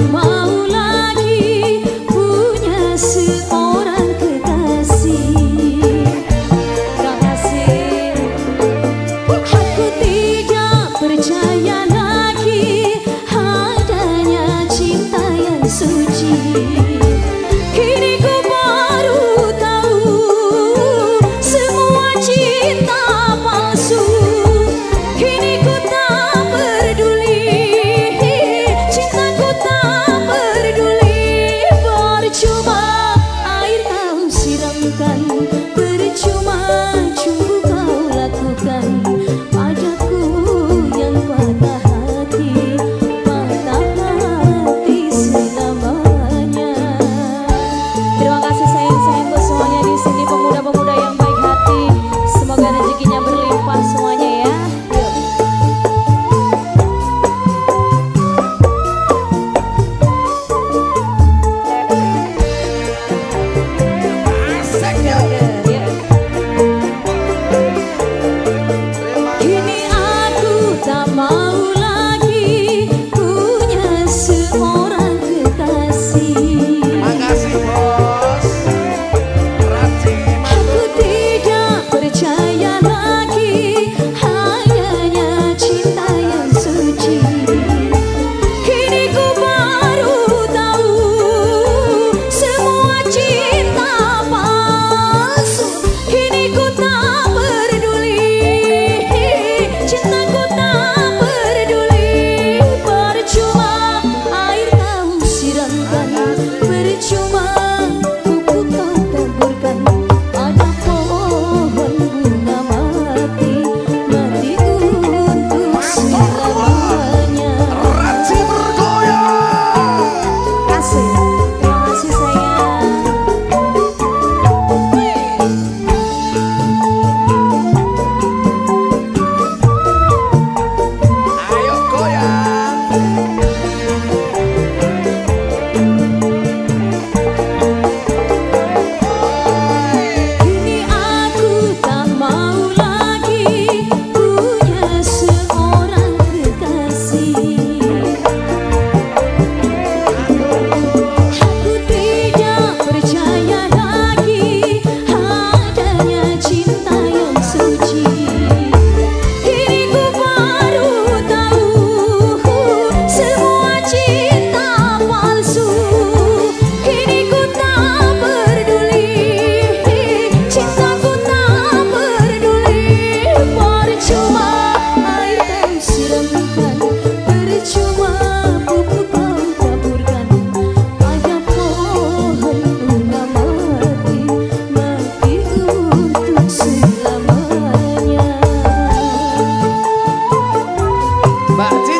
jamás. But.